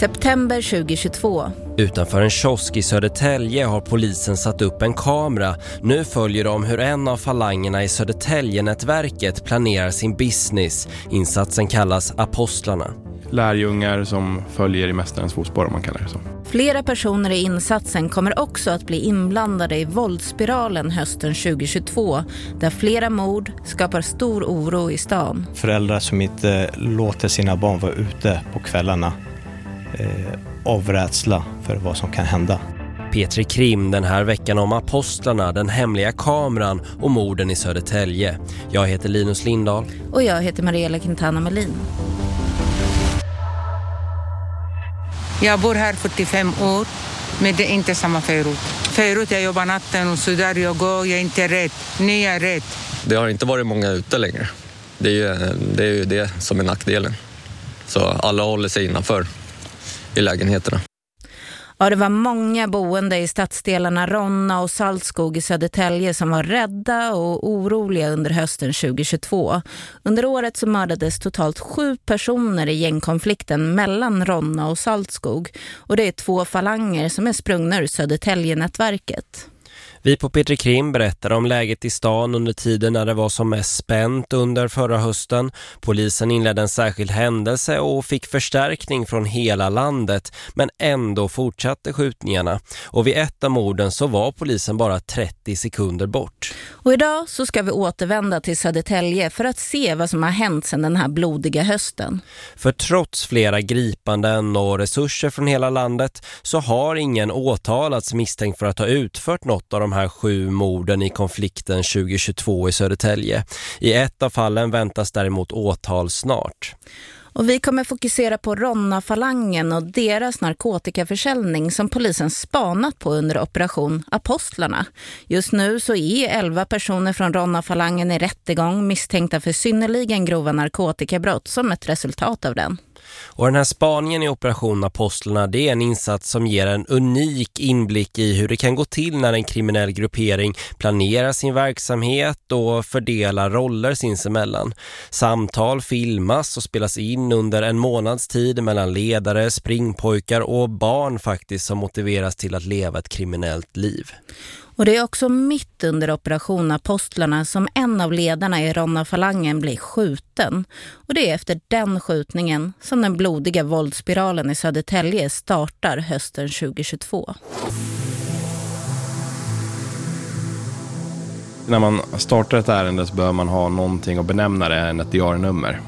September 2022. Utanför en kiosk i Södertälje har polisen satt upp en kamera. Nu följer de hur en av falangerna i Södertälje-nätverket planerar sin business. Insatsen kallas Apostlarna. Lärjungar som följer i mästarens fotspår om man kallar det så. Flera personer i insatsen kommer också att bli inblandade i våldsspiralen hösten 2022 där flera mord skapar stor oro i stan. Föräldrar som inte låter sina barn vara ute på kvällarna eh, av rädsla för vad som kan hända. Petri Krim den här veckan om apostlarna, den hemliga kameran och morden i Södertälje. Jag heter Linus Lindahl. Och jag heter Mariella Quintana Melin. Jag bor här 45 år, men det är inte samma förut. Förut jag jobbar natten och så där jag går, jag är inte rädd. Nu är jag rädd. Det har inte varit många ute längre. Det är ju det, är ju det som är nackdelen. Så alla håller sig innanför i lägenheterna. Ja, det var många boende i stadsdelarna Ronna och Saltskog i Södertälje som var rädda och oroliga under hösten 2022. Under året så mördades totalt sju personer i gängkonflikten mellan Ronna och Saltskog. Och det är två falanger som är sprungna ur Södertälje-nätverket. Vi på Petri Krim berättar om läget i stan under tiden när det var som mest spänt under förra hösten. Polisen inledde en särskild händelse och fick förstärkning från hela landet men ändå fortsatte skjutningarna. Och vid ett av morden så var polisen bara 30 sekunder bort. Och idag så ska vi återvända till Södertälje för att se vad som har hänt sedan den här blodiga hösten. För trots flera gripanden och resurser från hela landet så har ingen åtalats misstänkt för att ha utfört något av de här sju morden i konflikten 2022 i Södertälje. I ett av fallen väntas däremot åtal snart. Och vi kommer fokusera på Ronna-falangen och deras narkotikaförsäljning som polisen spanat på under operation Apostlarna. Just nu så är 11 personer från Ronna-falangen i rättegång misstänkta för synnerligen grova narkotikabrott som ett resultat av den. Och den här spaningen i Operation Apostlarna det är en insats som ger en unik inblick i hur det kan gå till när en kriminell gruppering planerar sin verksamhet och fördelar roller sinsemellan. Samtal filmas och spelas in under en månads tid mellan ledare, springpojkar och barn faktiskt som motiveras till att leva ett kriminellt liv. Och det är också mitt under operation Apostlarna som en av ledarna i Ronna-falangen blir skjuten. Och det är efter den skjutningen som den blodiga våldsspiralen i Södertälje startar hösten 2022. När man startar ett ärende så behöver man ha någonting att benämna det än ett diarienummer.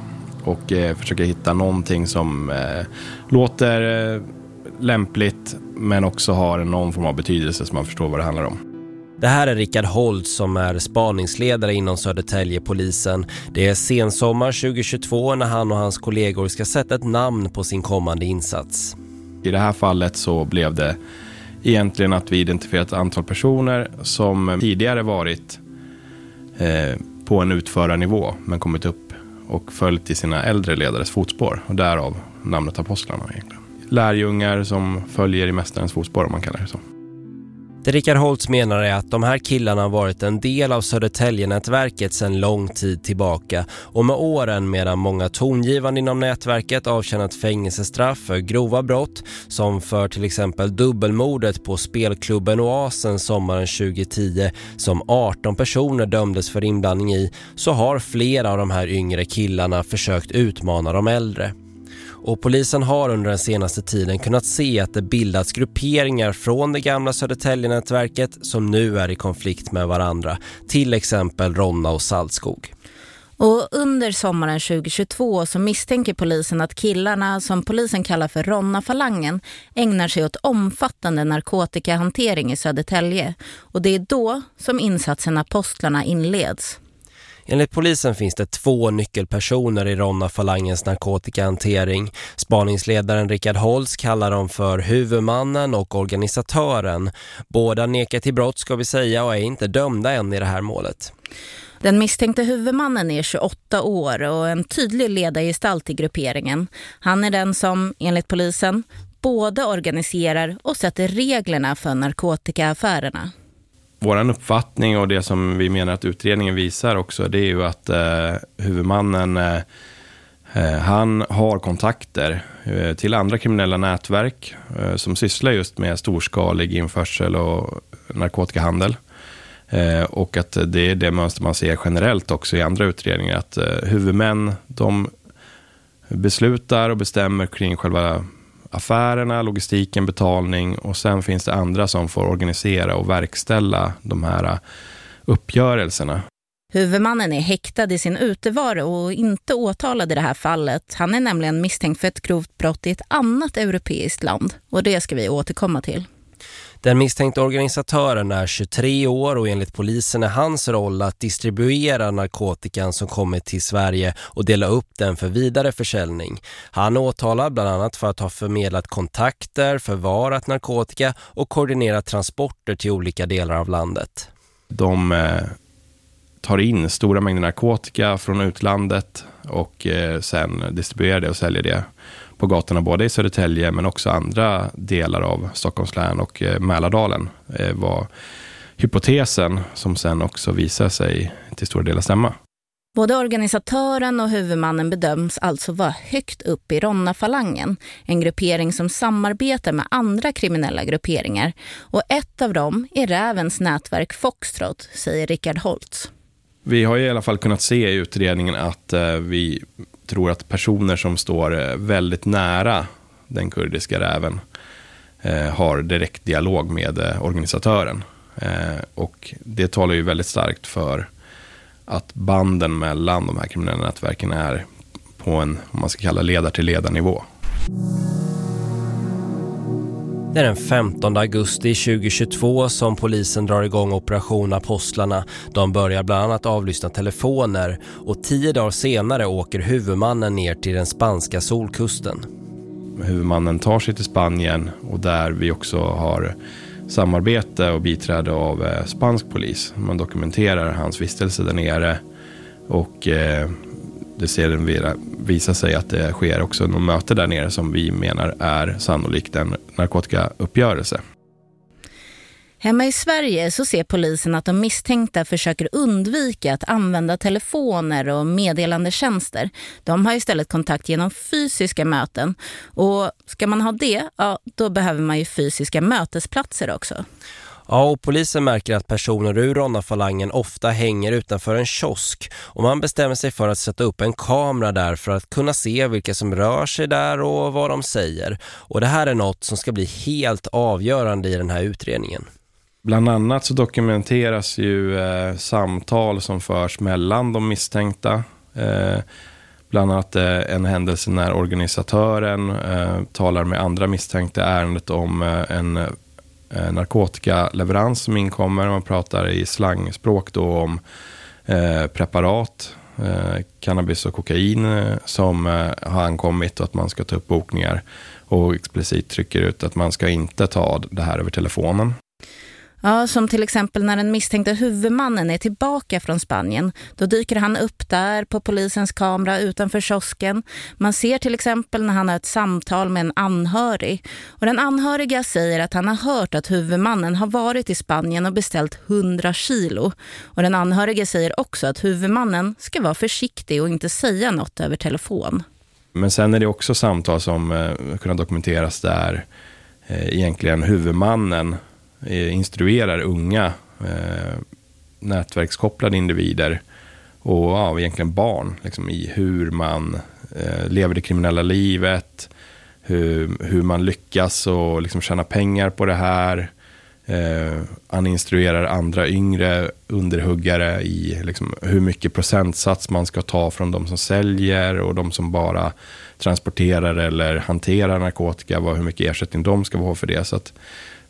Och eh, försöka hitta någonting som eh, låter eh, lämpligt men också har någon form av betydelse så man förstår vad det handlar om. Det här är Rickard Holt som är spaningsledare inom Södertäljepolisen. Det är sensommar 2022 när han och hans kollegor ska sätta ett namn på sin kommande insats. I det här fallet så blev det egentligen att vi identifierat ett antal personer som tidigare varit eh, på en utförarnivå men kommit upp och följt i sina äldre ledares fotspår och därav namnet Apostlarna egentligen. Lärjungar som följer i mästarens fotspår om man kallar det så. Det Rickard Holtz menar är att de här killarna har varit en del av Södertälje-nätverket sedan lång tid tillbaka och med åren medan många tongivande inom nätverket avtjänat fängelsestraff för grova brott som för till exempel dubbelmordet på spelklubben Oasen sommaren 2010 som 18 personer dömdes för inblandning i så har flera av de här yngre killarna försökt utmana de äldre. Och polisen har under den senaste tiden kunnat se att det bildats grupperingar från det gamla Södertälje-nätverket som nu är i konflikt med varandra, till exempel Ronna och Saltskog. Och under sommaren 2022 så misstänker polisen att killarna som polisen kallar för Ronna-falangen ägnar sig åt omfattande narkotikahantering i Södertälje. Och det är då som insatsen Apostlarna inleds. Enligt polisen finns det två nyckelpersoner i Ronna Falangens narkotikahantering. Spaningsledaren Rickard Holz kallar dem för huvudmannen och organisatören. Båda nekar till brott ska vi säga och är inte dömda än i det här målet. Den misstänkte huvudmannen är 28 år och en tydlig ledargestalt i grupperingen. Han är den som, enligt polisen, både organiserar och sätter reglerna för narkotikaaffärerna. Vår uppfattning och det som vi menar att utredningen visar också det är ju att eh, huvudmannen eh, eh, han har kontakter eh, till andra kriminella nätverk eh, som sysslar just med storskalig införsel och narkotikahandel. Eh, och att det är det mönster man ser generellt också i andra utredningar. Att eh, huvudmän, de beslutar och bestämmer kring själva affärerna, logistiken, betalning och sen finns det andra som får organisera och verkställa de här äh, uppgörelserna. Huvudmannen är häktad i sin utevaro och inte åtalad i det här fallet. Han är nämligen misstänkt för ett grovt brott i ett annat europeiskt land och det ska vi återkomma till. Den misstänkte organisatören är 23 år och enligt polisen är hans roll att distribuera narkotikan som kommit till Sverige och dela upp den för vidare försäljning. Han åtalar bland annat för att ha förmedlat kontakter, förvarat narkotika och koordinerat transporter till olika delar av landet. De eh, tar in stora mängder narkotika från utlandet och eh, sen distribuerar det och säljer det på gatorna både i Södertälje men också andra delar av Stockholms län och eh, Mälardalen eh, var hypotesen som sen också visar sig till stora delar stämma. Både organisatören och huvudmannen bedöms alltså vara högt upp i Ronna-falangen, en gruppering som samarbetar med andra kriminella grupperingar. Och ett av dem är Rävens nätverk Foxtrot, säger Richard Holtz. Vi har i alla fall kunnat se i utredningen att eh, vi tror att personer som står eh, väldigt nära den kurdiska räven eh, har direkt dialog med eh, organisatören. Eh, och det talar ju väldigt starkt för att banden mellan de här kriminella nätverken är på en, om man ska kalla ledar till ledarnivå. Det är den 15 augusti 2022 som polisen drar igång operation Apostlarna. De börjar bland annat avlyssna telefoner och tio dagar senare åker huvudmannen ner till den spanska solkusten. Huvudmannen tar sig till Spanien och där vi också har samarbete och biträde av eh, spansk polis. Man dokumenterar hans vistelse där nere och eh, det sedan visar sig att det sker också något möte där nere som vi menar är sannolikt en narkotikauppgörelse. Hemma i Sverige så ser polisen att de misstänkta försöker undvika att använda telefoner och meddelandetjänster. De har istället kontakt genom fysiska möten. Och ska man ha det, ja, då behöver man ju fysiska mötesplatser också. Ja, och polisen märker att personer ur Ronna-falangen ofta hänger utanför en kiosk och man bestämmer sig för att sätta upp en kamera där för att kunna se vilka som rör sig där och vad de säger. Och det här är något som ska bli helt avgörande i den här utredningen. Bland annat så dokumenteras ju eh, samtal som förs mellan de misstänkta. Eh, bland annat eh, en händelse när organisatören eh, talar med andra misstänkta ärendet om eh, en eh, narkotikaleverans som inkommer. Man pratar i slangspråk då om eh, preparat, eh, cannabis och kokain eh, som eh, har ankommit och att man ska ta upp bokningar och explicit trycker ut att man ska inte ta det här över telefonen. Ja, som till exempel när den misstänkta huvudmannen är tillbaka från Spanien. Då dyker han upp där på polisens kamera utanför kiosken. Man ser till exempel när han har ett samtal med en anhörig. Och den anhöriga säger att han har hört att huvudmannen har varit i Spanien och beställt 100 kilo. Och den anhöriga säger också att huvudmannen ska vara försiktig och inte säga något över telefon. Men sen är det också samtal som eh, kunnat dokumenteras där eh, egentligen huvudmannen Eh, instruerar unga eh, nätverkskopplade individer och ja, egentligen barn liksom, i hur man eh, lever det kriminella livet, hur, hur man lyckas och liksom tjäna pengar på det här. Eh, han instruerar andra yngre underhuggare i liksom, hur mycket procentsats man ska ta från de som säljer och de som bara transporterar eller hanterar narkotika, vad, hur mycket ersättning de ska få för det. Så att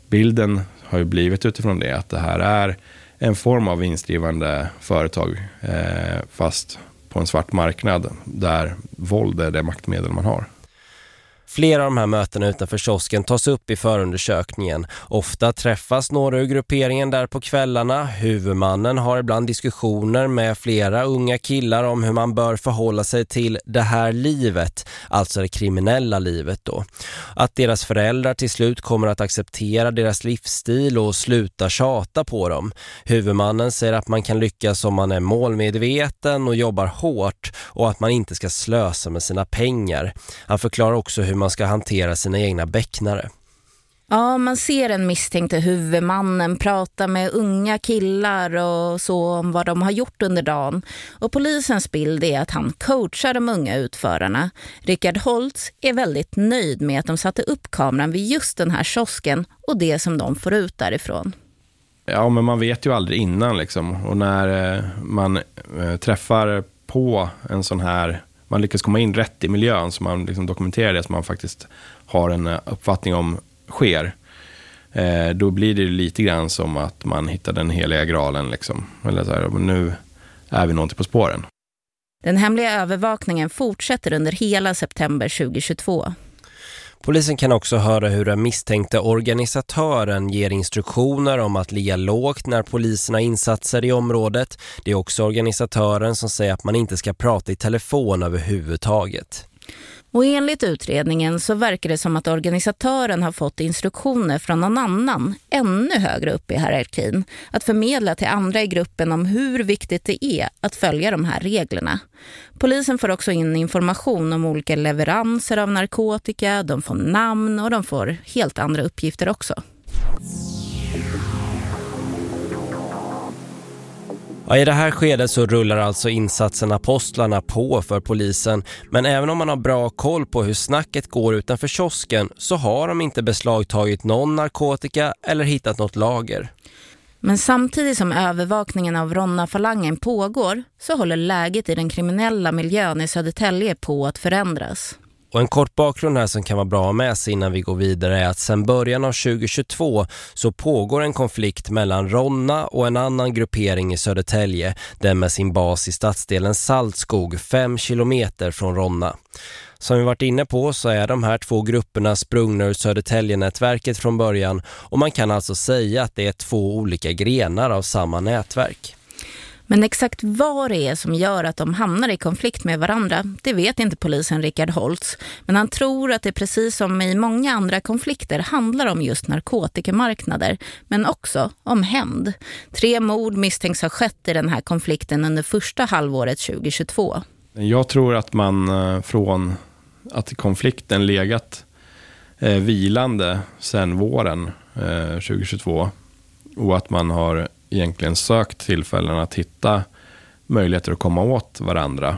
bilden har ju blivit utifrån det att det här är en form av vinstdrivande företag eh, fast på en svart marknad där våld är det maktmedel man har. Flera av de här mötena utanför kiosken tas upp i förundersökningen. Ofta träffas några ur grupperingen där på kvällarna. Huvudmannen har ibland diskussioner med flera unga killar om hur man bör förhålla sig till det här livet, alltså det kriminella livet då. Att deras föräldrar till slut kommer att acceptera deras livsstil och sluta tjata på dem. Huvudmannen säger att man kan lyckas om man är målmedveten och jobbar hårt och att man inte ska slösa med sina pengar. Han förklarar också hur man ska hantera sina egna bäcknare. Ja, man ser en misstänkte huvudmannen prata med unga killar och så om vad de har gjort under dagen. Och polisens bild är att han coachar de unga utförarna. Richard Holtz är väldigt nöjd med att de satte upp kameran vid just den här kiosken och det som de får ut därifrån. Ja, men man vet ju aldrig innan liksom. Och när eh, man eh, träffar på en sån här, man lyckas komma in rätt i miljön så man liksom dokumenterar det som man faktiskt har en eh, uppfattning om sker. Eh, då blir det lite grann som att man hittar den heliga graalen liksom. Eller så här, nu är vi någonting på spåren. Den hemliga övervakningen fortsätter under hela september 2022. Polisen kan också höra hur den misstänkte organisatören ger instruktioner om att ligga lågt när polisen har insatser i området. Det är också organisatören som säger att man inte ska prata i telefon överhuvudtaget. Och enligt utredningen så verkar det som att organisatören har fått instruktioner från någon annan, ännu högre upp i hierarkin, att förmedla till andra i gruppen om hur viktigt det är att följa de här reglerna. Polisen får också in information om olika leveranser av narkotika, de får namn och de får helt andra uppgifter också. Ja, I det här skedet så rullar alltså insatsen apostlarna på för polisen. Men även om man har bra koll på hur snacket går utanför kiosken så har de inte beslagtagit någon narkotika eller hittat något lager. Men samtidigt som övervakningen av Ronna-falangen pågår så håller läget i den kriminella miljön i Södertälje på att förändras. Och en kort bakgrund här som kan vara bra med sig innan vi går vidare är att sedan början av 2022 så pågår en konflikt mellan Ronna och en annan gruppering i Södertälje, den med sin bas i stadsdelen Saltskog, fem kilometer från Ronna. Som vi varit inne på så är de här två grupperna sprungna ur Södertälje-nätverket från början och man kan alltså säga att det är två olika grenar av samma nätverk. Men exakt vad det är som gör att de hamnar i konflikt med varandra, det vet inte polisen Richard Holtz. Men han tror att det precis som i många andra konflikter handlar om just narkotikamarknader, men också om hämnd. Tre mord misstänks ha skett i den här konflikten under första halvåret 2022. Jag tror att man eh, från att konflikten legat eh, vilande sedan våren eh, 2022 och att man har egentligen sökt tillfällen att hitta möjligheter att komma åt varandra.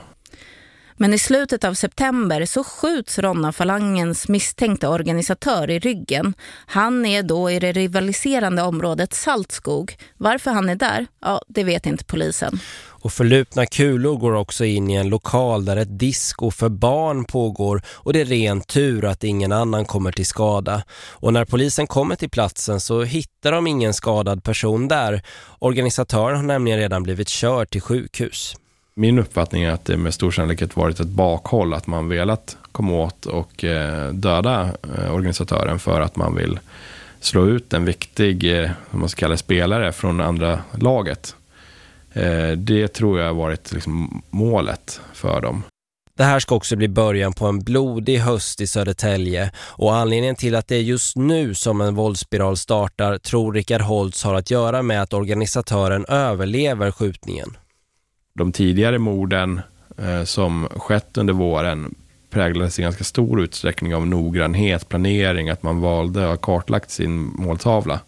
Men i slutet av september så skjuts Ronna-falangens misstänkta organisatör i ryggen. Han är då i det rivaliserande området Saltskog. Varför han är där, ja det vet inte polisen. Och förlupna kulor går också in i en lokal där ett disco för barn pågår och det är ren tur att ingen annan kommer till skada. Och när polisen kommer till platsen så hittar de ingen skadad person där. Organisatören har nämligen redan blivit körd till sjukhus. Min uppfattning är att det med stor sannolikhet varit ett bakhåll att man velat komma åt och eh, döda eh, organisatören för att man vill slå ut en viktig, eh, man ska kalla spelare från andra laget. Det tror jag har varit liksom målet för dem. Det här ska också bli början på en blodig höst i Södertälje och anledningen till att det är just nu som en våldsspiral startar tror Richard Holtz har att göra med att organisatören överlever skjutningen. De tidigare morden eh, som skett under våren präglades i ganska stor utsträckning av noggrannhet, planering, att man valde att kartlagt sin måltavla.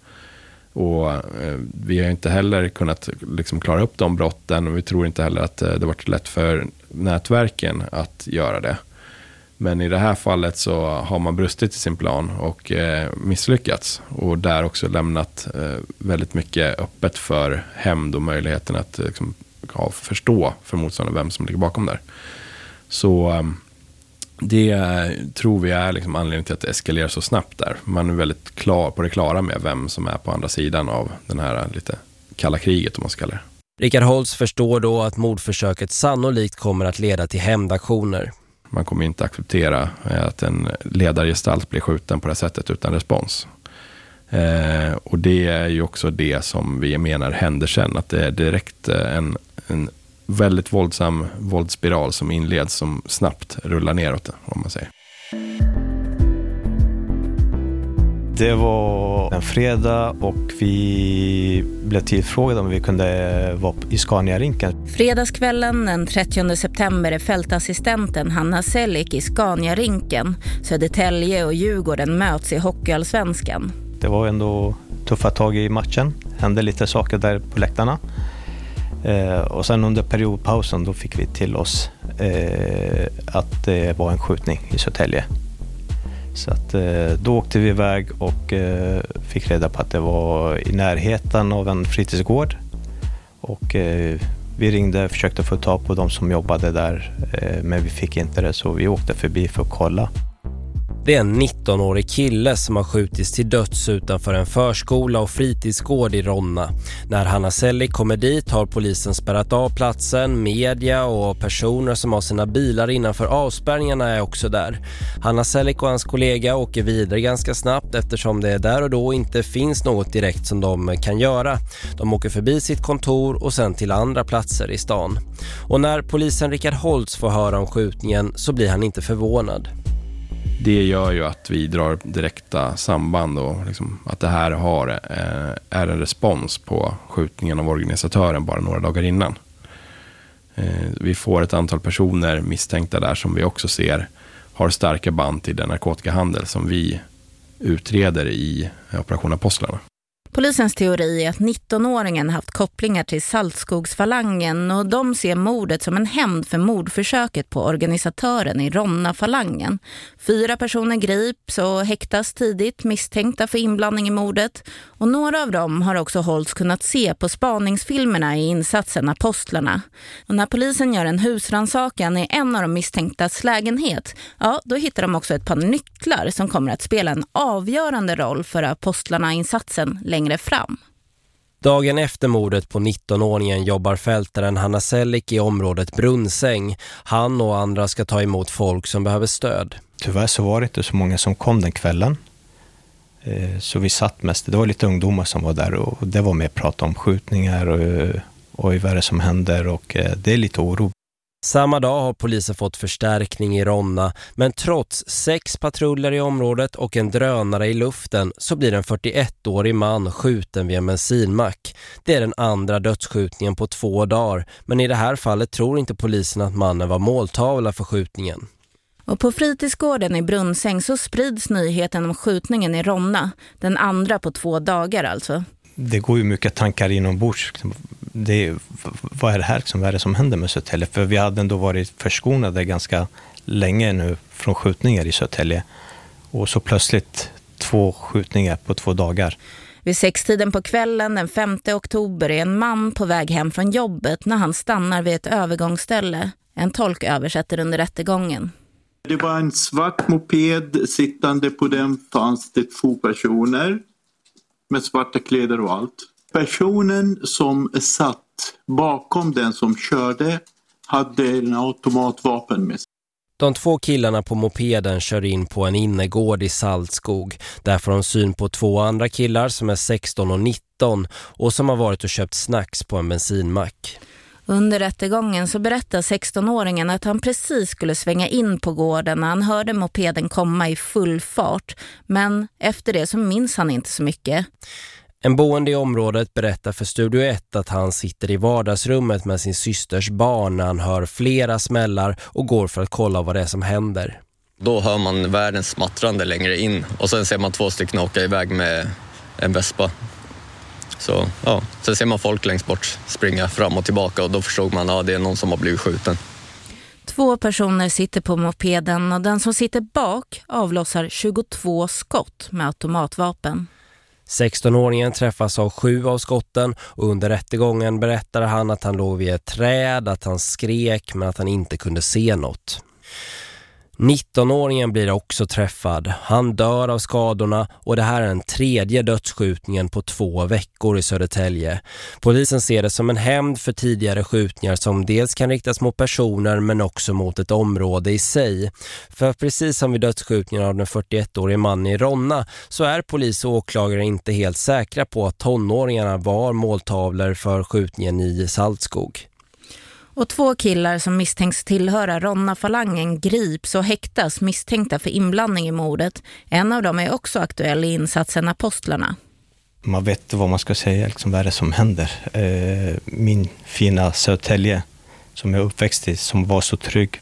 Och eh, vi har inte heller kunnat liksom, klara upp de brotten och vi tror inte heller att eh, det varit lätt för nätverken att göra det. Men i det här fallet så har man brustit i sin plan och eh, misslyckats. Och där också lämnat eh, väldigt mycket öppet för hämnd och möjligheten att eh, liksom, ja, förstå för motståndaren vem som ligger bakom där. Så ehm, det tror vi är liksom anledningen till att det eskalerar så snabbt där. Man är väldigt klar på det klara med vem som är på andra sidan av den här lite kalla kriget om man ska kalla det. Richard Holtz förstår då att mordförsöket sannolikt kommer att leda till hämndaktioner. Man kommer inte acceptera eh, att en ledargestalt blir skjuten på det sättet utan respons. Eh, och det är ju också det som vi menar händer sen. Att det är direkt eh, en, en väldigt våldsam våldsspiral som inleds som snabbt rullar neråt om man säger. Det var en fredag och vi blev tillfrågade om vi kunde vara i Scania-rinken. Fredagskvällen den 30 september är fältassistenten Hanna Sellik i Scania-rinken. Södertälje och Djurgården möts i Hockeyallsvenskan. Det var ändå tuffa tag i matchen. hände lite saker där på läktarna. Eh, och sen under periodpausen då fick vi till oss eh, att det var en skjutning i Södertälje. Så att, eh, då åkte vi iväg och eh, fick reda på att det var i närheten av en fritidsgård. Och eh, vi ringde och försökte få tag på de som jobbade där, eh, men vi fick inte det så vi åkte förbi för att kolla. Det är en 19-årig kille som har skjutits till döds utanför en förskola och fritidsgård i Ronna. När Hanna Selli kommer dit har polisen spärrat av platsen, media och personer som har sina bilar innanför avspärrningarna är också där. Hanna Sellik och hans kollega åker vidare ganska snabbt eftersom det där och då inte finns något direkt som de kan göra. De åker förbi sitt kontor och sen till andra platser i stan. Och när polisen Richard Holtz får höra om skjutningen så blir han inte förvånad det gör ju att vi drar direkta samband och liksom att det här har, eh, är en respons på skjutningen av organisatören bara några dagar innan. Eh, vi får ett antal personer misstänkta där som vi också ser har starka band till den narkotikahandel som vi utreder i Operation Apostlarna. Polisens teori är att 19-åringen haft kopplingar till Saltskogsfalangen och de ser mordet som en hämnd för mordförsöket på organisatören i Ronna-falangen. Fyra personer grips och häktas tidigt misstänkta för inblandning i mordet och några av dem har också hållits kunnat se på spaningsfilmerna i insatsen Apostlarna. Och när polisen gör en husransakan i en av de misstänktas lägenhet, ja då hittar de också ett par nycklar som kommer att spela en avgörande roll för Apostlarna-insatsen längre längre fram. Dagen efter mordet på 19-åringen jobbar fältaren Hanna Sellik i området Brunnsäng. Han och andra ska ta emot folk som behöver stöd. Tyvärr så var det inte så många som kom den kvällen. Eh, så vi satt mest, det var lite ungdomar som var där och det var mer prat om skjutningar och oj vad är det som händer och eh, det är lite oro. Samma dag har polisen fått förstärkning i Ronna men trots sex patruller i området och en drönare i luften så blir en 41-årig man skjuten vid en bensinmack. Det är den andra dödsskjutningen på två dagar men i det här fallet tror inte polisen att mannen var måltavla för skjutningen. Och på fritidsgården i Brunnsäng så sprids nyheten om skjutningen i Ronna, den andra på två dagar alltså det går ju mycket tankar inombords. Det, vad är det här? Liksom, vad är det som händer med Södertälje? För vi hade ändå varit förskonade ganska länge nu från skjutningar i Södertälje. Och så plötsligt två skjutningar på två dagar. Vid sextiden på kvällen den 5 oktober är en man på väg hem från jobbet när han stannar vid ett övergångsställe. En tolk översätter under rättegången. Det var en svart moped. Sittande på den fanns det två personer med svarta kläder och allt. Personen som satt bakom den som körde hade en automatvapen med sig. De två killarna på mopeden kör in på en innergård i Saltskog. Där får de syn på två andra killar som är 16 och 19 och som har varit och köpt snacks på en bensinmack. Under rättegången så berättar 16-åringen att han precis skulle svänga in på gården när han hörde mopeden komma i full fart. Men efter det så minns han inte så mycket. En boende i området berättar för Studio 1 att han sitter i vardagsrummet med sin systers barn när han hör flera smällar och går för att kolla vad det är som händer. Då hör man världens smattrande längre in och sen ser man två stycken åka iväg med en vespa. Så, ja. Sen ser man folk längst bort springa fram och tillbaka och då förstod man att ja, det är någon som har blivit skjuten. Två personer sitter på mopeden och den som sitter bak avlossar 22 skott med automatvapen. 16-åringen träffas av sju av skotten och under rättegången berättar han att han låg vid ett träd, att han skrek men att han inte kunde se något. 19-åringen blir också träffad. Han dör av skadorna och det här är den tredje dödsskjutningen på två veckor i Södertälje. Polisen ser det som en hämnd för tidigare skjutningar som dels kan riktas mot personer men också mot ett område i sig. För precis som vid dödsskjutningen av den 41-årige mannen i Ronna så är polis och åklagare inte helt säkra på att tonåringarna var måltavlor för skjutningen i Saltskog. Och två killar som misstänks tillhöra Ronna-falangen grips och häktas misstänkta för inblandning i mordet. En av dem är också aktuell i insatsen Apostlarna. Man vet vad man ska säga, liksom, vad är det som händer. Eh, min fina Södertälje som jag uppväxt i, som var så trygg.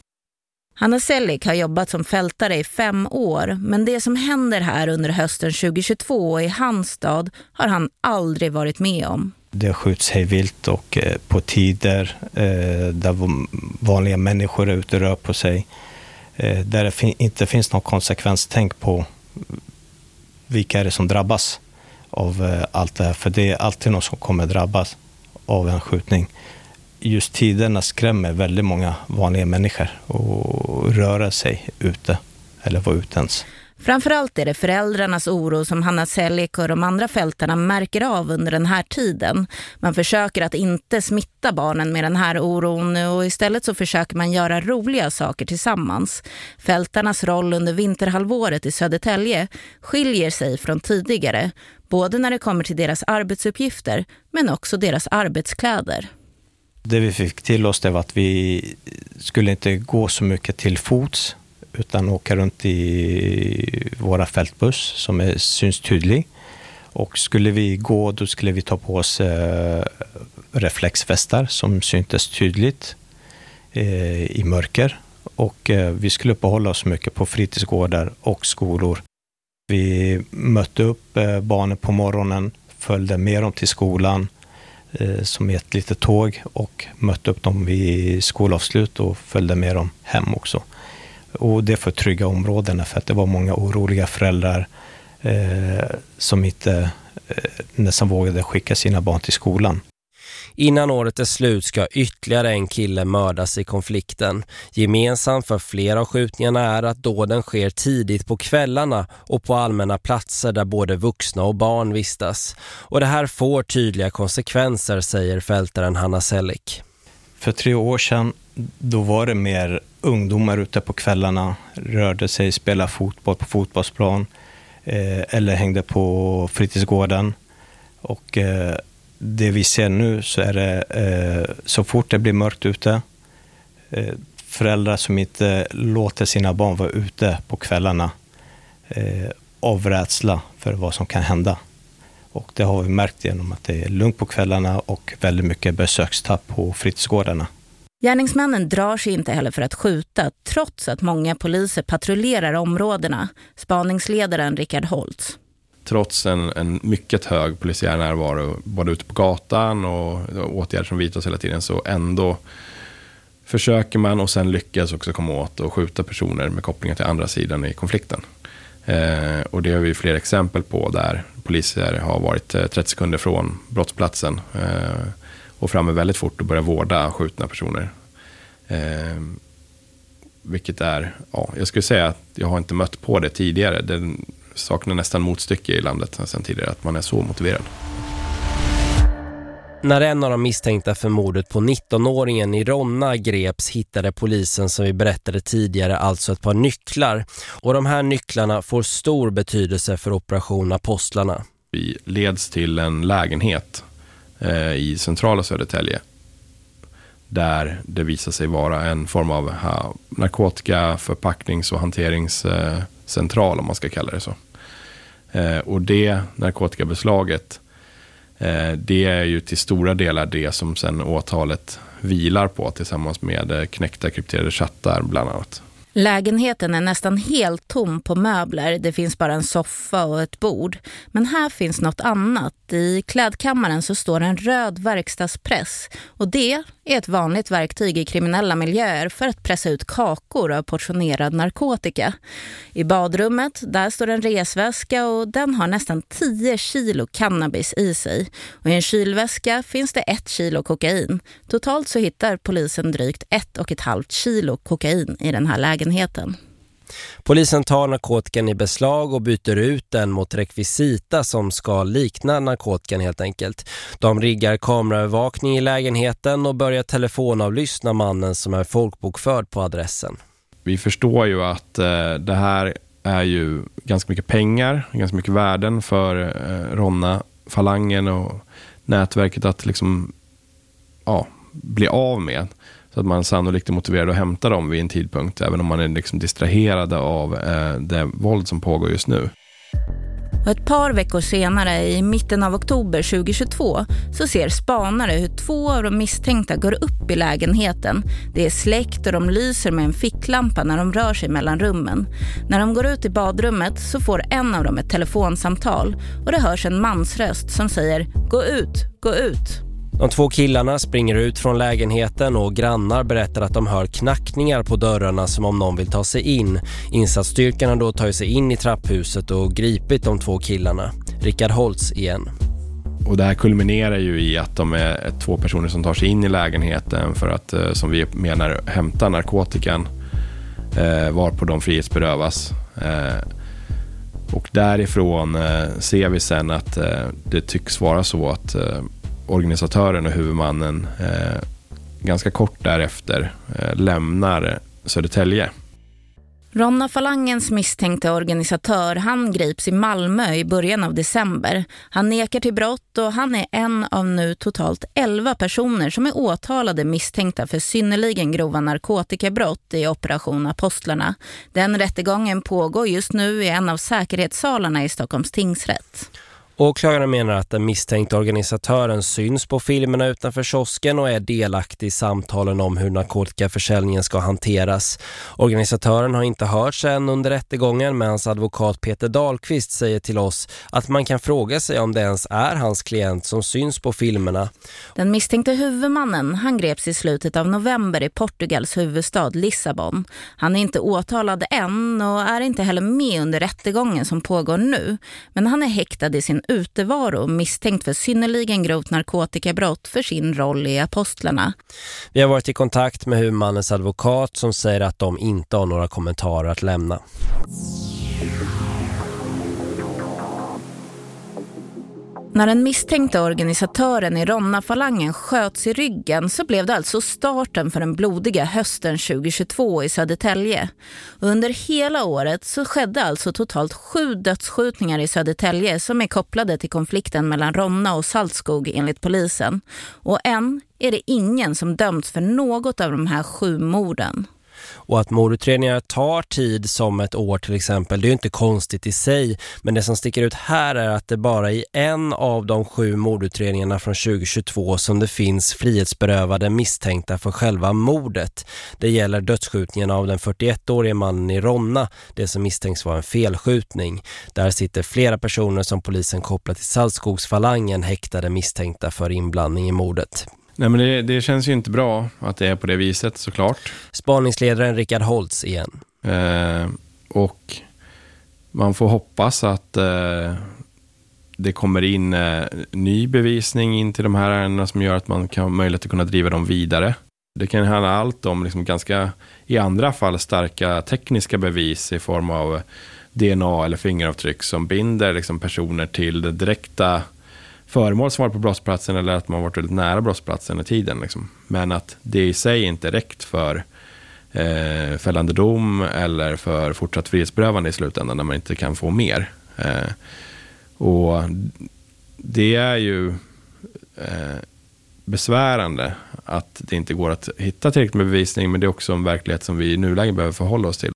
Hanna Sellik har jobbat som fältare i fem år men det som händer här under hösten 2022 i hans stad har han aldrig varit med om. Det skjuts hejvilt och eh, på tider eh, där vanliga människor är ute och rör på sig. Eh, där det inte finns någon konsekvenstänk på vilka är det som drabbas av eh, allt det här. För det är alltid någon som kommer drabbas av en skjutning. Just tiderna skrämmer väldigt många vanliga människor att röra sig ute eller vara ute ens. Framförallt är det föräldrarnas oro som Hanna Sellik och de andra fältarna märker av under den här tiden. Man försöker att inte smitta barnen med den här oron och istället så försöker man göra roliga saker tillsammans. Fältarnas roll under vinterhalvåret i Södertälje skiljer sig från tidigare, både när det kommer till deras arbetsuppgifter men också deras arbetskläder. Det vi fick till oss det var att vi skulle inte gå så mycket till fots utan åka runt i våra fältbuss som är, syns tydlig. Och skulle vi gå, då skulle vi ta på oss eh, reflexvästar som syntes tydligt eh, i mörker. Och eh, vi skulle uppehålla oss mycket på fritidsgårdar och skolor. Vi mötte upp eh, barnen på morgonen, följde med dem till skolan eh, som i ett litet tåg och mötte upp dem vid skolavslut och följde med dem hem också. Och det för trygga områdena för att det var många oroliga föräldrar eh, som inte eh, nästan vågade skicka sina barn till skolan. Innan året är slut ska ytterligare en kille mördas i konflikten. Gemensamt för flera av skjutningarna är att dåden sker tidigt på kvällarna och på allmänna platser där både vuxna och barn vistas. Och det här får tydliga konsekvenser, säger fältaren Hanna Sellik. För tre år sedan då var det mer ungdomar ute på kvällarna, rörde sig, spelade fotboll på fotbollsplan eh, eller hängde på fritidsgården. Och eh, det vi ser nu så är det eh, så fort det blir mörkt ute, eh, föräldrar som inte låter sina barn vara ute på kvällarna eh, av rädsla för vad som kan hända. Och det har vi märkt genom att det är lugnt på kvällarna och väldigt mycket besökstapp på fritidsgårdarna. Gärningsmännen drar sig inte heller för att skjuta trots att många poliser patrullerar områdena. Spaningsledaren Richard Holtz. Trots en, en mycket hög polisiär närvaro både ute på gatan och åtgärder som vidtas hela tiden så ändå försöker man och sen lyckas också komma åt och skjuta personer med kopplingar till andra sidan i konflikten. Eh, och det har vi fler exempel på där poliser har varit eh, 30 sekunder från brottsplatsen eh, och framme väldigt fort och börjar vårda skjutna personer. Eh, vilket är, ja, jag skulle säga att jag har inte mött på det tidigare. Det saknar nästan motstycke i landet sen tidigare, att man är så motiverad. När en av de misstänkta för mordet på 19-åringen i Ronna greps hittade polisen som vi berättade tidigare alltså ett par nycklar. Och de här nycklarna får stor betydelse för operation Apostlarna. Vi leds till en lägenhet eh, i centrala Södertälje. Där det visar sig vara en form av ha, narkotika, förpacknings och hanteringscentral om man ska kalla det så. Eh, och det narkotikabeslaget Eh, det är ju till stora delar det som sen åtalet vilar på tillsammans med eh, knäckta krypterade chattar bland annat. Lägenheten är nästan helt tom på möbler. Det finns bara en soffa och ett bord. Men här finns något annat. I klädkammaren så står en röd verkstadspress. Och det är ett vanligt verktyg i kriminella miljöer för att pressa ut kakor av portionerad narkotika. I badrummet där står en resväska och den har nästan 10 kilo cannabis i sig. Och i en kylväska finns det ett kilo kokain. Totalt så hittar polisen drygt ett och ett halvt kilo kokain i den här lägenheten lägenheten. Polisen tar narkotikan i beslag och byter ut den mot rekvisita som ska likna narkotikan helt enkelt. De riggar kameraövervakning i lägenheten och börjar telefonavlyssna mannen som är folkbokförd på adressen. Vi förstår ju att eh, det här är ju ganska mycket pengar, ganska mycket värden för eh, Ronna, falangen och nätverket att liksom, ja, bli av med. Så att man sannolikt är motiverad att hämta dem vid en tidpunkt, även om man är liksom distraherad av eh, det våld som pågår just nu. Och ett par veckor senare, i mitten av oktober 2022, så ser spanare hur två av de misstänkta går upp i lägenheten. Det är släckt och de lyser med en ficklampa när de rör sig mellan rummen. När de går ut i badrummet så får en av dem ett telefonsamtal och det hörs en mansröst som säger “Gå ut, gå ut”. De två killarna springer ut från lägenheten och grannar berättar att de hör knackningar på dörrarna som om någon vill ta sig in. Insatsstyrkan har då tagit sig in i trapphuset och gripit de två killarna. Rickard Holtz igen. Och det här kulminerar ju i att de är två personer som tar sig in i lägenheten för att, eh, som vi menar, hämta narkotikan eh, varpå de frihetsberövas. Eh, och därifrån eh, ser vi sen att eh, det tycks vara så att eh, organisatören och huvudmannen eh, ganska kort därefter eh, lämnar Södertälje. Ronna Falangens misstänkte organisatör, han grips i Malmö i början av december. Han nekar till brott och han är en av nu totalt 11 personer som är åtalade misstänkta för synnerligen grova narkotikabrott i Operation Apostlarna. Den rättegången pågår just nu i en av säkerhetssalarna i Stockholms tingsrätt. Åklagaren menar att den misstänkta organisatören syns på filmerna utanför kiosken och är delaktig i samtalen om hur narkotikaförsäljningen ska hanteras. Organisatören har inte hörts än under rättegången men hans advokat Peter Dahlqvist säger till oss att man kan fråga sig om det ens är hans klient som syns på filmerna. Den misstänkte huvudmannen han greps i slutet av november i Portugals huvudstad Lissabon. Han är inte åtalad än och är inte heller med under rättegången som pågår nu. Men han är häktad i sin utevaro misstänkt för synnerligen grovt narkotikabrott för sin roll i apostlarna. Vi har varit i kontakt med huvudmannens advokat som säger att de inte har några kommentarer att lämna. När den misstänkta organisatören i Ronna-falangen sköts i ryggen så blev det alltså starten för den blodiga hösten 2022 i Södertälje. Under hela året så skedde alltså totalt sju dödsskjutningar i Södertälje som är kopplade till konflikten mellan Ronna och Saltskog enligt polisen. Och än är det ingen som dömts för något av de här sju morden. Och att mordutredningar tar tid som ett år till exempel, det är ju inte konstigt i sig. Men det som sticker ut här är att det bara i en av de sju mordutredningarna från 2022 som det finns frihetsberövade misstänkta för själva mordet. Det gäller dödsskjutningen av den 41-årige mannen i Ronna, det som misstänks vara en felskjutning. Där sitter flera personer som polisen kopplar till Saltskogsfalangen häktade misstänkta för inblandning i mordet. Nej, men det, det, känns ju inte bra att det är på det viset såklart. Spaningsledaren Rickard Holtz igen. Eh, och man får hoppas att eh, det kommer in eh, ny bevisning in till de här ärendena som gör att man kan ha möjlighet att kunna driva dem vidare. Det kan handla allt om liksom ganska, i andra fall, starka tekniska bevis i form av DNA eller fingeravtryck som binder liksom personer till det direkta föremål som varit på brottsplatsen eller att man varit väldigt nära brottsplatsen i tiden. Liksom. Men att det i sig inte räckt för eh, fällande dom eller för fortsatt frihetsberövande i slutändan när man inte kan få mer. Eh, och det är ju eh, besvärande att det inte går att hitta tillräckligt med bevisning men det är också en verklighet som vi i nuläget behöver förhålla oss till.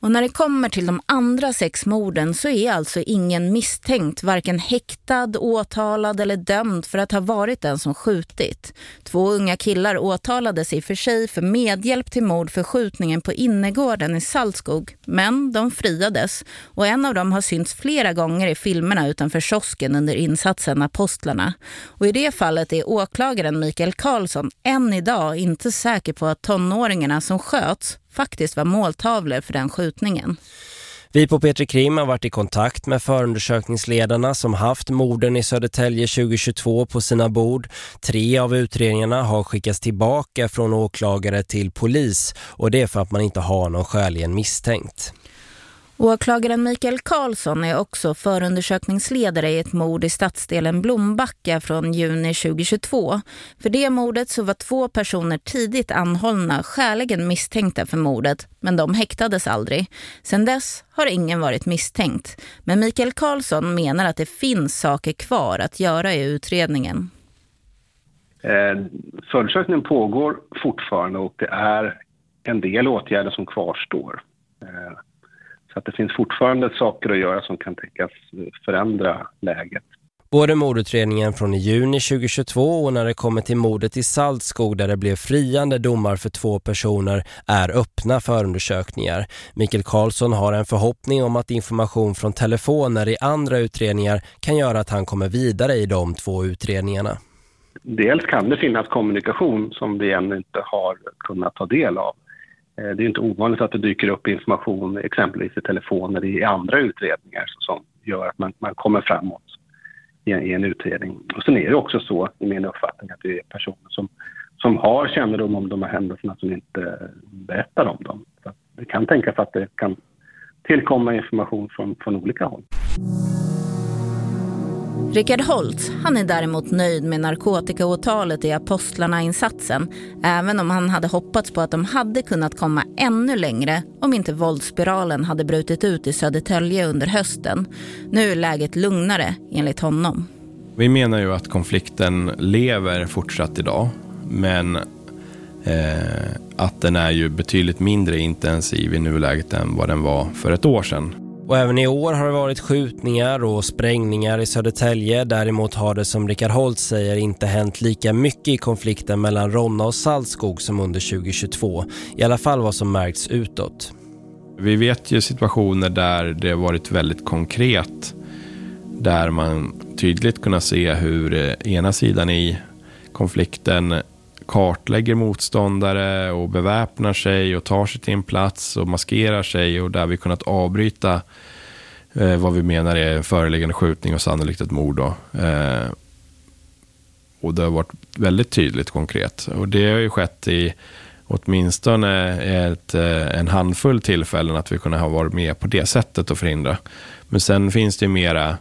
Och när det kommer till de andra sex morden så är alltså ingen misstänkt, varken häktad, åtalad eller dömd för att ha varit den som skjutit. Två unga killar åtalades i för sig för medhjälp till mord för skjutningen på innergården i Saltskog, men de friades och en av dem har synts flera gånger i filmerna utanför kiosken under insatsen Apostlarna. Och i det fallet är åklagaren Mikael Karlsson än idag inte säker på att tonåringarna som sköts faktiskt var måltavlor för den skjutningen. Vi på Petri Krim har varit i kontakt med förundersökningsledarna som haft morden i Södertälje 2022 på sina bord. Tre av utredningarna har skickats tillbaka från åklagare till polis och det är för att man inte har någon skäligen misstänkt. Åklagaren Mikael Karlsson är också förundersökningsledare i ett mord i stadsdelen Blombacka från juni 2022. För det mordet så var två personer tidigt anhållna skäligen misstänkta för mordet, men de häktades aldrig. Sedan dess har ingen varit misstänkt. Men Mikael Karlsson menar att det finns saker kvar att göra i utredningen. Eh, förundersökningen pågår fortfarande och det är en del åtgärder som kvarstår. Eh, så att det finns fortfarande saker att göra som kan tänkas förändra läget. Både mordutredningen från i juni 2022 och när det kommer till mordet i Saltskog där det blev friande domar för två personer är öppna förundersökningar. Mikael Karlsson har en förhoppning om att information från telefoner i andra utredningar kan göra att han kommer vidare i de två utredningarna. Dels kan det finnas kommunikation som vi ännu inte har kunnat ta del av. Eh, det är inte ovanligt att det dyker upp information, exempelvis i telefoner i andra utredningar som gör att man, man kommer framåt i en, i en, utredning. Och sen är det också så, i min uppfattning, att det är personer som, som har kännedom om de här händelserna som inte berättar om dem. Så det kan tänkas att det kan tillkomma information från, från olika håll. Richard Holtz, han är däremot nöjd med narkotikaåtalet i Apostlarna-insatsen, även om han hade hoppats på att de hade kunnat komma ännu längre om inte våldsspiralen hade brutit ut i Södertälje under hösten. Nu är läget lugnare, enligt honom. Vi menar ju att konflikten lever fortsatt idag, men eh, att den är ju betydligt mindre intensiv i nuläget än vad den var för ett år sedan. Och även i år har det varit skjutningar och sprängningar i Södertälje. Däremot har det som Rickard Holt säger inte hänt lika mycket i konflikten mellan Ronna och Saltskog som under 2022. I alla fall vad som märks utåt. Vi vet ju situationer där det har varit väldigt konkret. Där man tydligt kunnat se hur eh, ena sidan i konflikten kartlägger motståndare och beväpnar sig och tar sig till en plats och maskerar sig och där vi kunnat avbryta eh, vad vi menar är en föreliggande skjutning och sannolikt ett mord. Då. Eh, och det har varit väldigt tydligt konkret. Och det har ju skett i åtminstone ett, eh, en handfull tillfällen att vi kunnat ha varit med på det sättet och förhindra. Men sen finns det ju mera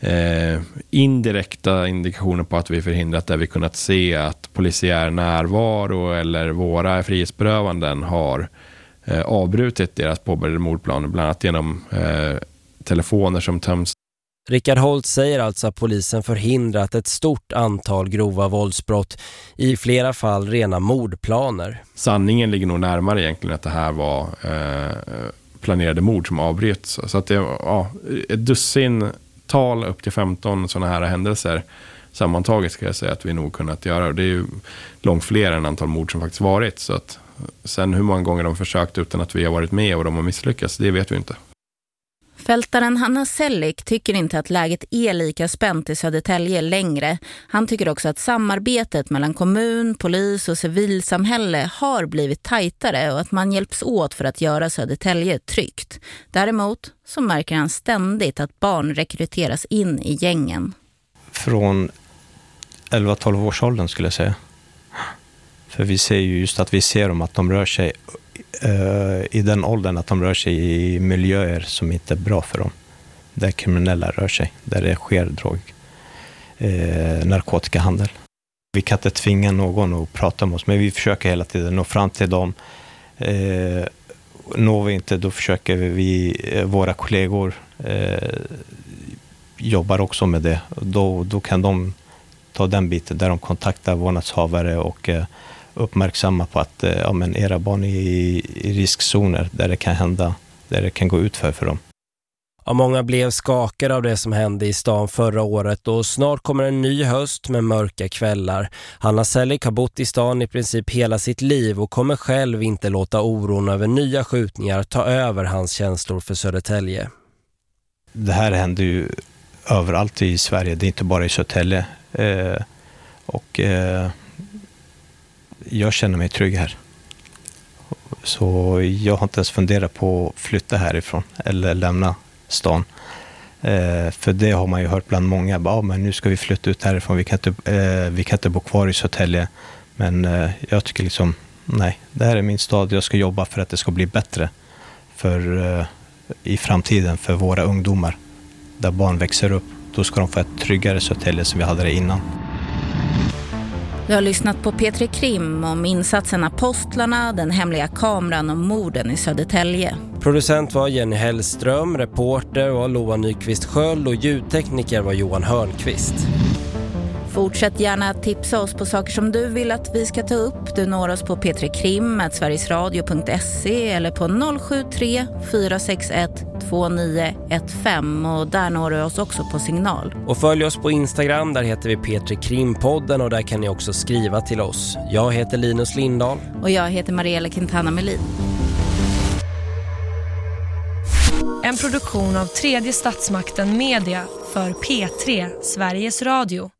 eh, indirekta indikationer på att vi förhindrat där vi kunnat se att polisiär närvaro eller våra frihetsberövanden har eh, avbrutit deras påbörjade mordplaner, bland annat genom eh, telefoner som töms. Rickard Holt säger alltså att polisen förhindrat ett stort antal grova våldsbrott, i flera fall rena mordplaner. Sanningen ligger nog närmare egentligen att det här var eh, planerade mord som avbryts. Så att det ja, ett dussin tal upp till 15 sådana här händelser sammantaget ska jag säga att vi nog kunnat göra. Och det är ju långt fler än antal mord som faktiskt varit. Så att sen hur många gånger de försökt utan att vi har varit med och de har misslyckats, det vet vi inte. Fältaren Hanna Sellik tycker inte att läget är lika spänt i Södertälje längre. Han tycker också att samarbetet mellan kommun, polis och civilsamhälle har blivit tajtare och att man hjälps åt för att göra Södertälje tryggt. Däremot så märker han ständigt att barn rekryteras in i gängen. Från 11-12 års åldern skulle jag säga. För vi ser ju just att vi ser dem att de rör sig Eh, i den åldern att de rör sig i miljöer som inte är bra för dem. Där kriminella rör sig, där det sker drog, eh, narkotikahandel. Vi kan inte tvinga någon att prata med oss, men vi försöker hela tiden nå fram till dem. Eh, når vi inte, då försöker vi, eh, våra kollegor eh, jobbar också med det. Då, då kan de ta den biten där de kontaktar vårdnadshavare och uppmärksamma på att eh, ja, men era barn är i, i riskzoner där det kan hända, där det kan gå ut för, för dem. Ja, många blev skakade av det som hände i stan förra året och snart kommer en ny höst med mörka kvällar. Hanna Sellik har bott i stan i princip hela sitt liv och kommer själv inte låta oron över nya skjutningar ta över hans känslor för Södertälje. Det här händer ju överallt i Sverige, det är inte bara i Södertälje. Eh, och eh, jag känner mig trygg här. Så jag har inte ens funderat på att flytta härifrån eller lämna stan. Eh, för det har man ju hört bland många. Ja, ah, men nu ska vi flytta ut härifrån. Vi kan inte, eh, vi kan inte bo kvar i Södertälje. Men eh, jag tycker liksom, nej, det här är min stad. Jag ska jobba för att det ska bli bättre för, eh, i framtiden för våra ungdomar. Där barn växer upp, då ska de få ett tryggare Södertälje som vi hade det innan. Du har lyssnat på Petri Krim om insatsen Apostlarna, den hemliga kameran och morden i Södertälje. Producent var Jenny Hellström, reporter var Loa Nyqvist Sköld och ljudtekniker var Johan Hörnqvist. Fortsätt gärna tipsa oss på saker som du vill att vi ska ta upp. Du når oss på p3krim.sverigesradio.se eller på 073 461 2915 och där når du oss också på signal. Och följ oss på Instagram, där heter vi Petri Krimpodden och där kan ni också skriva till oss. Jag heter Linus Lindahl. Och jag heter Mariella Quintana Melin. En produktion av tredje statsmakten Media för P3 Sveriges Radio.